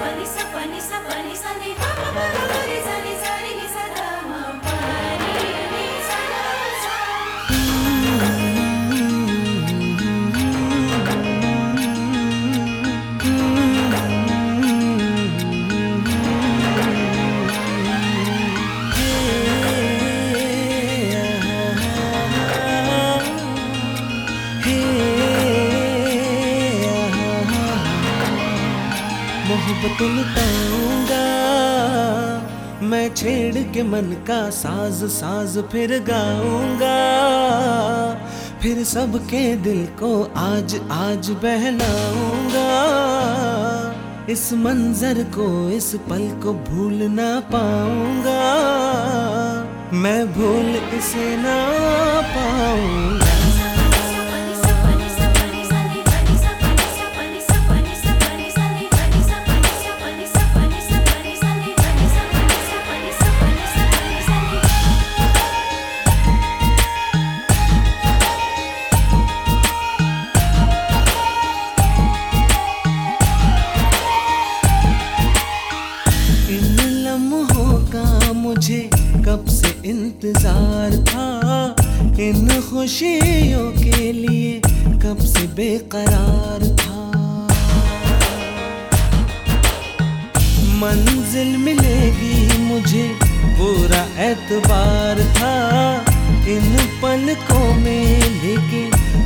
Pani sa pani sa मोहब्बत लुटाऊँगा मैं छेड़ के मन का साज साज फिर गाऊँगा। फिर सबके दिल को आज आज बहलाऊँगा इस मंजर को, इस पल को भूल ना पाऊँगा। मैं भूल इसे ना पाऊँगा। खुशियों के लिए कब से बेकरार था। मंजिल मिलेगी मुझे पूरा एतबार था। इन पलकों में लेके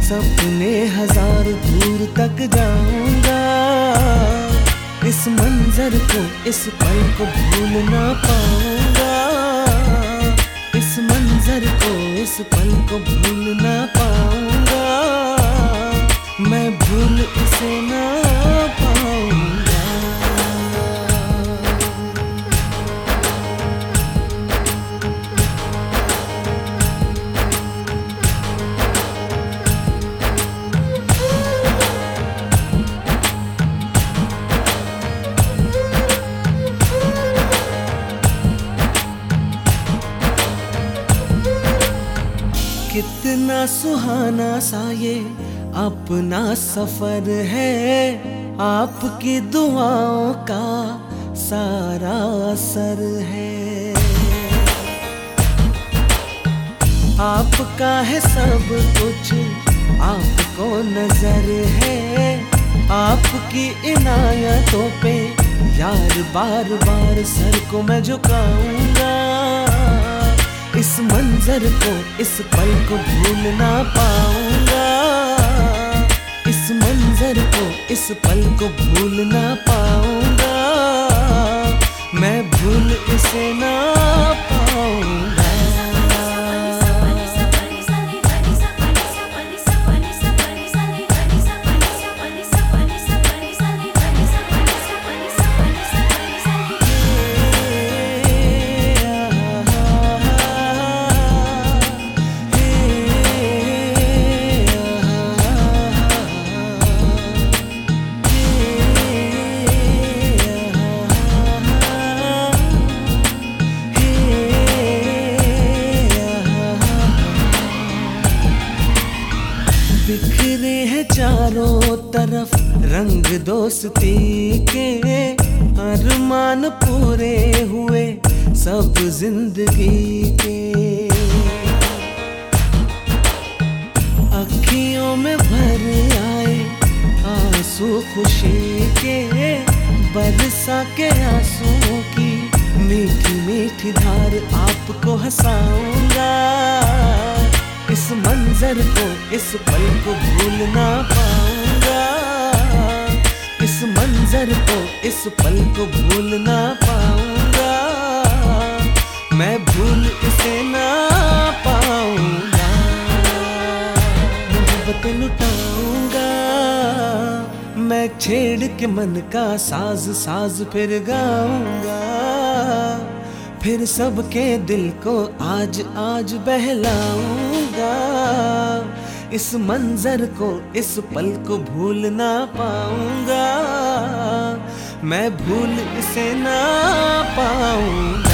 सपने हज़ार दूर तक जाऊँगा। इस मंजर को, इस पल को भूल ना पाऊँगा मंजर को इस पल को भूल ना पाऊँगा। मैं भूल इसे ना कितना सुहाना सा ये अपना सफ़र है। आपकी दुआओं का सारा असर है। आपका है सब कुछ, आपको नज़र है। आपकी इनायतों पे यार बार बार सर को मैं झुकाऊँगा। इस मंजर को, इस पल को भूल ना पाऊँगा। इस मंजर को, इस पल को भूल ना पाऊँगा। मैं भूल इसे ना पाऊँगा। बिखरे हैं चारों तरफ़ रंग दोस्ती के अरमान पूरे हुए सब ज़िंदगी के। अखियों में भर आए आँसू खुशी के, बरसा के आँसू की मीठी मीठी धार आपको हंसाऊँगा। इस मंजर को, इस पल को भूल ना पाऊँगा। इस मंजर को, इस पल को भूल ना पाऊँगा। मैं भूल इसे ना पाऊँगा। मोहब्बत लुटाऊँगा। मैं छेड़ के मन का साज साज फिर गाऊँगा। फिर सबके दिल को आज आज बहलाऊँगा इस मंजर को, इस पल को भूल ना पाऊँगा। मैं भूल इसे ना पाऊँगा।